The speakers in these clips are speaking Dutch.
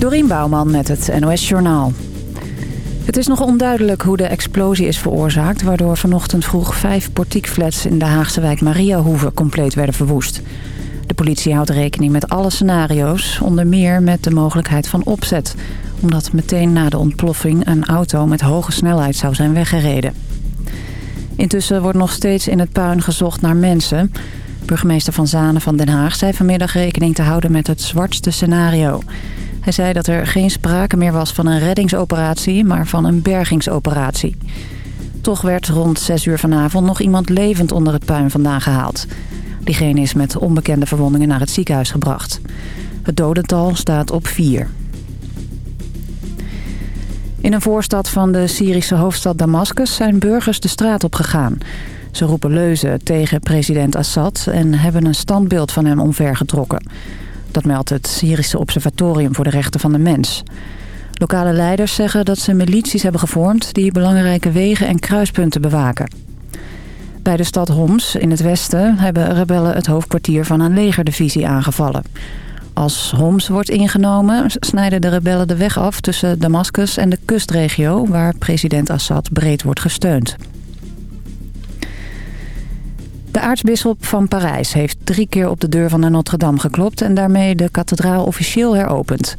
Dorien Bouwman met het NOS Journaal. Het is nog onduidelijk hoe de explosie is veroorzaakt... waardoor vanochtend vroeg vijf portiekflats in de Haagse wijk Mariahoeve compleet werden verwoest. De politie houdt rekening met alle scenario's, onder meer met de mogelijkheid van opzet... omdat meteen na de ontploffing een auto met hoge snelheid zou zijn weggereden. Intussen wordt nog steeds in het puin gezocht naar mensen. Burgemeester Van Zanen van Den Haag zei vanmiddag rekening te houden met het zwartste scenario... Hij zei dat er geen sprake meer was van een reddingsoperatie, maar van een bergingsoperatie. Toch werd rond 6 uur vanavond nog iemand levend onder het puin vandaan gehaald. Diegene is met onbekende verwondingen naar het ziekenhuis gebracht. Het dodental staat op 4. In een voorstad van de Syrische hoofdstad Damascus zijn burgers de straat op gegaan. Ze roepen leuzen tegen president Assad en hebben een standbeeld van hem omvergetrokken. Dat meldt het Syrische Observatorium voor de Rechten van de Mens. Lokale leiders zeggen dat ze milities hebben gevormd... die belangrijke wegen en kruispunten bewaken. Bij de stad Homs in het westen hebben rebellen het hoofdkwartier van een legerdivisie aangevallen. Als Homs wordt ingenomen snijden de rebellen de weg af tussen Damascus en de kustregio... waar president Assad breed wordt gesteund. De aartsbisschop van Parijs heeft drie keer op de deur van de Notre-Dame geklopt... en daarmee de kathedraal officieel heropend.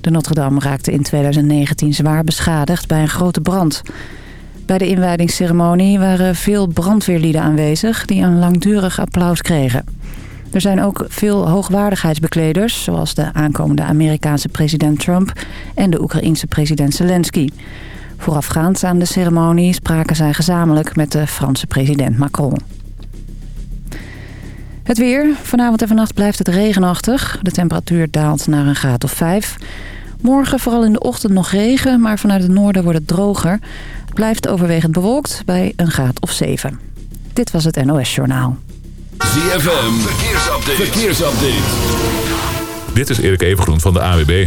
De Notre-Dame raakte in 2019 zwaar beschadigd bij een grote brand. Bij de inwijdingsceremonie waren veel brandweerlieden aanwezig... die een langdurig applaus kregen. Er zijn ook veel hoogwaardigheidsbekleders... zoals de aankomende Amerikaanse president Trump... en de Oekraïense president Zelensky. Voorafgaand aan de ceremonie spraken zij gezamenlijk met de Franse president Macron. Het weer. Vanavond en vannacht blijft het regenachtig. De temperatuur daalt naar een graad of 5. Morgen vooral in de ochtend nog regen, maar vanuit het noorden wordt het droger. Het blijft overwegend bewolkt bij een graad of 7. Dit was het NOS Journaal. ZFM. Verkeersupdate. Verkeersupdate. Dit is Erik Evengroen van de AWB.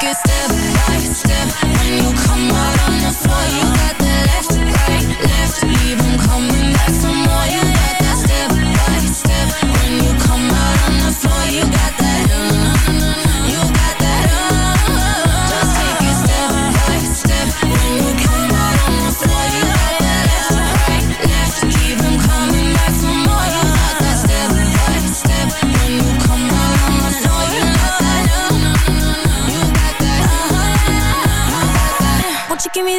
take a step right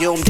volume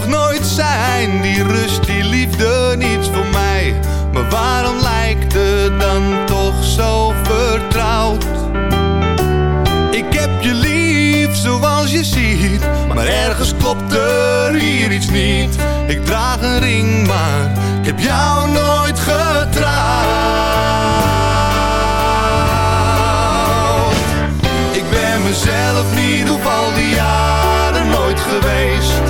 Toch nooit zijn, die rust, die liefde, niets voor mij. Maar waarom lijkt het dan toch zo vertrouwd? Ik heb je lief zoals je ziet, maar ergens klopt er hier iets niet. Ik draag een ring, maar ik heb jou nooit getrouwd. Ik ben mezelf niet op al die jaren nooit geweest.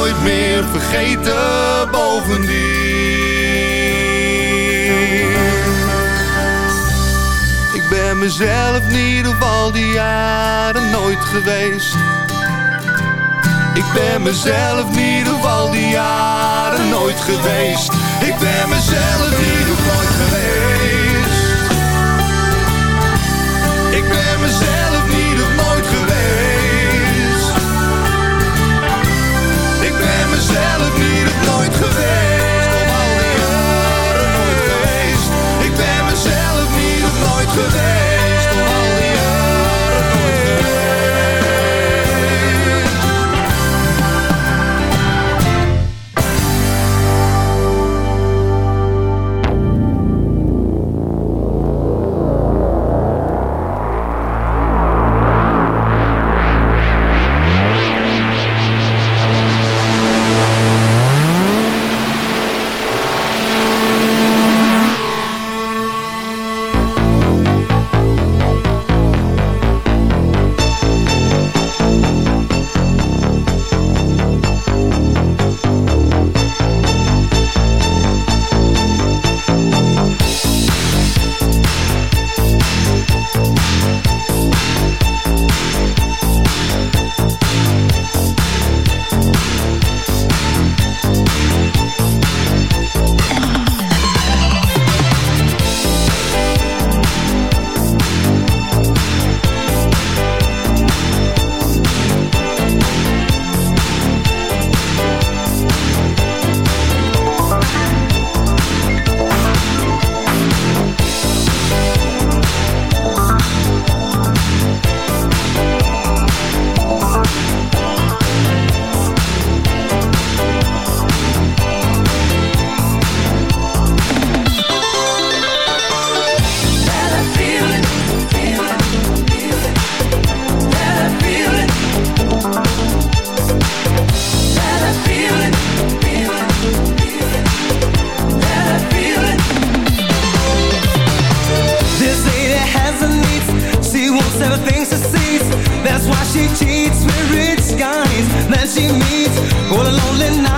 Nooit meer vergeten. Bovendien. Ik ben mezelf niet op al die jaren nooit geweest. Ik ben mezelf niet op al die jaren nooit geweest. Ik ben mezelf niet op nooit geweest. Mezelf niet op nooit geweest. she meets. All a lonely night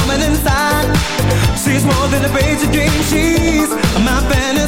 woman inside. She's more than a basic dream She's my fantasy.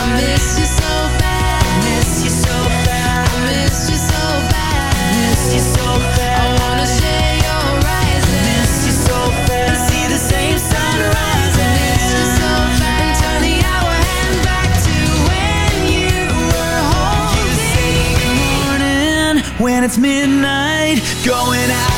I miss you and it's midnight going out.